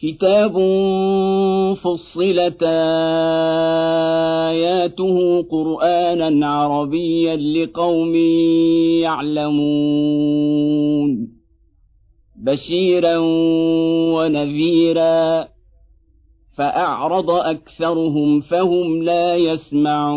كتاب فصلت اياته قرانا عربيا لقوم يعلمون. بشيرا ونذيرا فاعرض اكثرهم فهم لا يسمعون.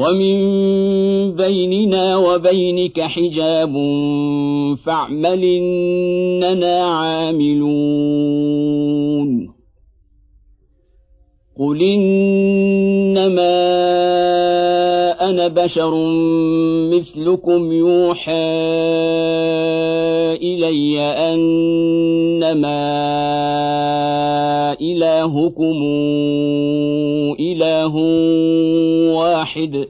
ومن بيننا وبينك حجاب فاعمل إننا عاملون. قل إنما أنا بشر مثلكم يوحى إلي أنما إلهكم إله واحد.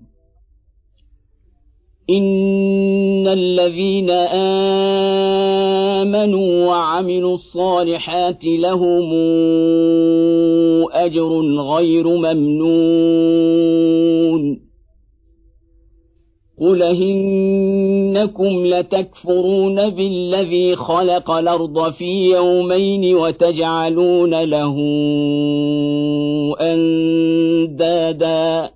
إن الذين آمنوا وعملوا الصالحات لهم أجر غير ممنون. قل إنكم لتكفرون بالذي خلق الأرض في يومين وتجعلون له أندادا.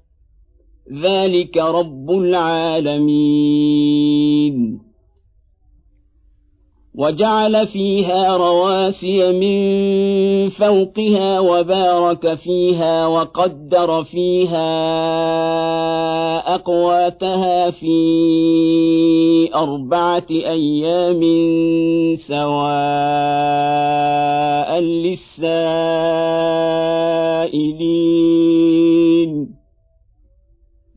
ذلك رب العالمين وجعل فيها رواسي من فوقها وبارك فيها وقدر فيها اقواتها في اربعه أيام سواء للسائلين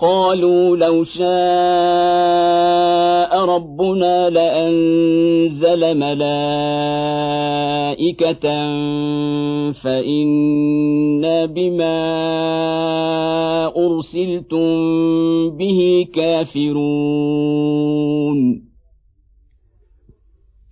قالوا لو شاء ربنا لأنزل ملائكة فانا بما أرسلتم به كافرون.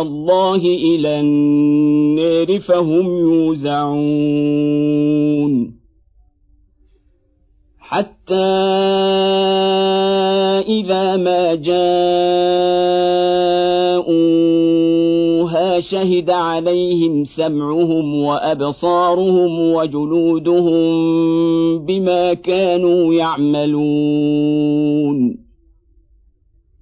الله إلى النار فهم يوزعون. حتى إذا ما جاءوها شهد عليهم سمعهم وأبصارهم وجلودهم بما كانوا يعملون.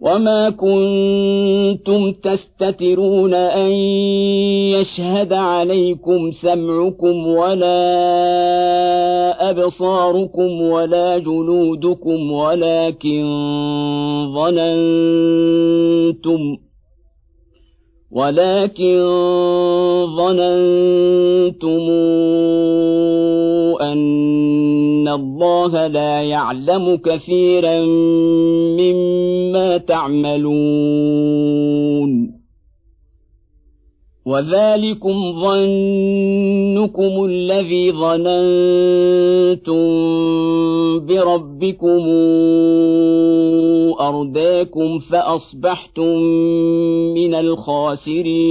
وما كنتم تستترون ان يشهد عليكم سمعكم ولا ابصاركم ولا جلودكم ولكن ظننتم ولكن ظننتم ان الله لا يعلم كثيرا مما تعملون وذلكم ظنكم الذي ظننتم بربكم ارداكم فاصبحتم من الخاسرين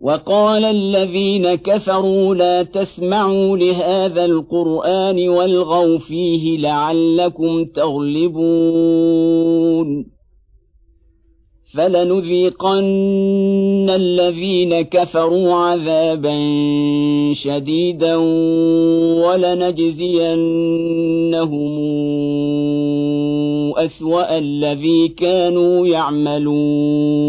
وقال الذين كفروا لا تسمعوا لهذا القرآن والغوا فيه لعلكم تغلبون. فلنذيقن الذين كفروا عذابا شديدا ولنجزينهم أسوأ الذي كانوا يعملون.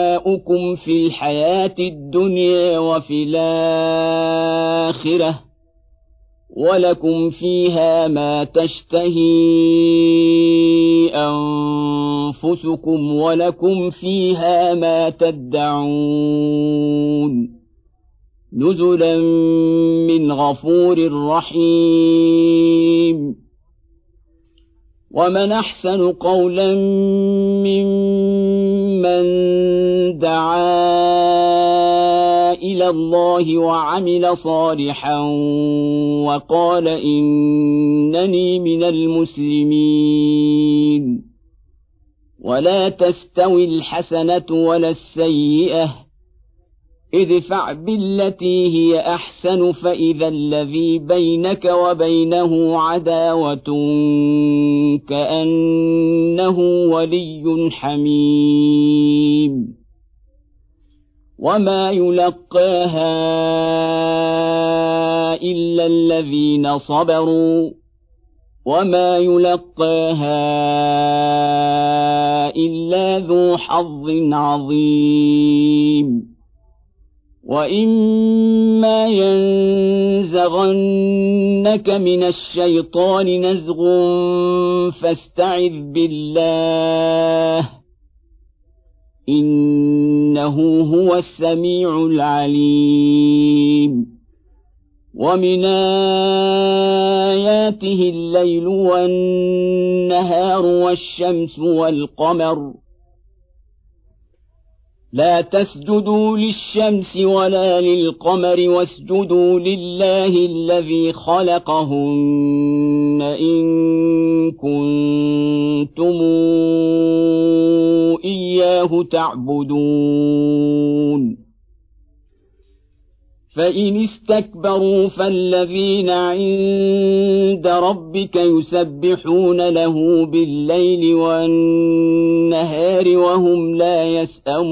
اولياؤكم في الحياة الدنيا وفي الاخره ولكم فيها ما تشتهي انفسكم ولكم فيها ما تدعون نزلا من غفور رحيم ومن احسن قولا ممن دعا إلى الله وعمل صالحا وقال إنني من المسلمين. ولا تستوي الحسنة ولا السيئة. ادفع بالتي هي أحسن فإذا الذي بينك وبينه عداوة كأنه ولي حميم. وما يلقاها الا الذين صبروا وما يلقاها الا ذو حظ عظيم واما ينزغنك من الشيطان نزغ فاستعذ بالله إنه هو السميع العليم. ومن آياته الليل والنهار والشمس والقمر. لا تسجدوا للشمس ولا للقمر واسجدوا لله الذي خلقهن. ان كنتم اياه تعبدون فان استكبروا فالذين عند ربك يسبحون له بالليل والنهار وهم لا يسامون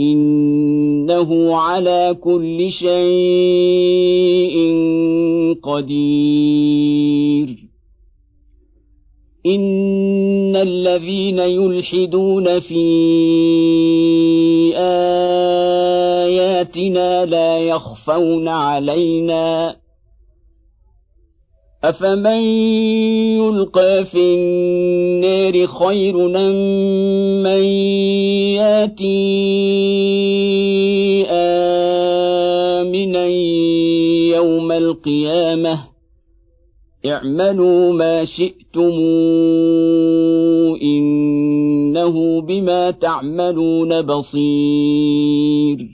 إنه على كل شيء قدير. إن الذين يلحدون في آياتنا لا يخفون علينا. أفمن يلقى في النار خير من ياتي آمنا يوم القيامة اعملوا ما شئتم إنه بما تعملون بصير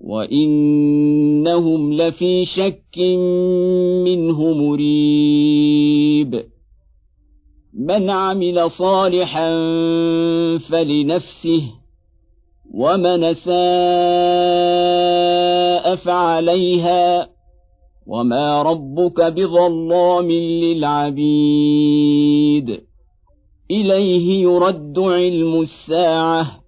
وانهم لفي شك منه مريب من عمل صالحا فلنفسه ومن ساء فعليها وما ربك بظلام للعبيد اليه يرد علم الساعة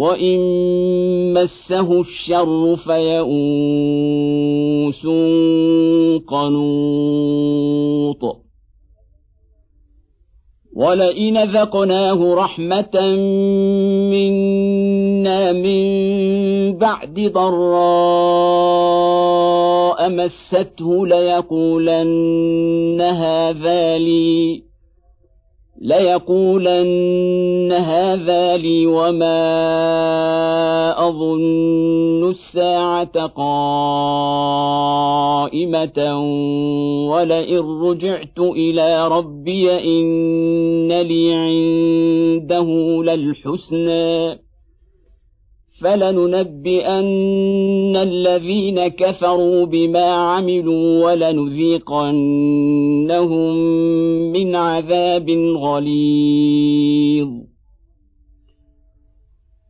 وإن مسه الشر فيئوس قنوط ولئن ذقناه رحمة منا من بعد ضراء مسته ليقولن هذا لي ليقولن هذا لي وما أظن الساعة قائمة ولئن رجعت إلى ربي إن لي عنده للحسنى فلننبئن الذين كفروا بما عملوا ولنذيقنهم من عذاب غليظ.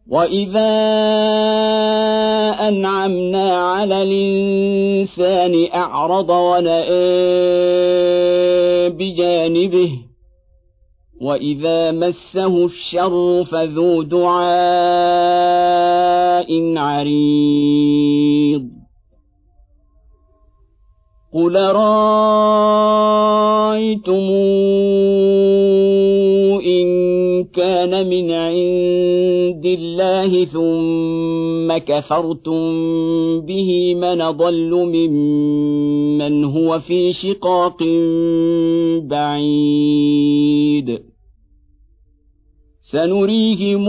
واذا انعمنا على الانسان اعرض وناى بجانبه واذا مسه الشر فذو دعاء عريض. قل رايتم إن كان من عند الله ثم كفرتم به من ضل ممن هو في شقاق بعيد. سنريهم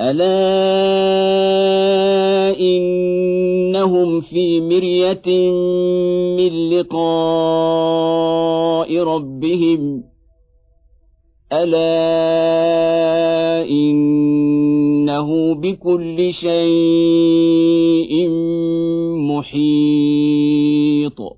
ألا إنهم في مرية من لقاء ربهم. ألا إنه بكل شيء محيط.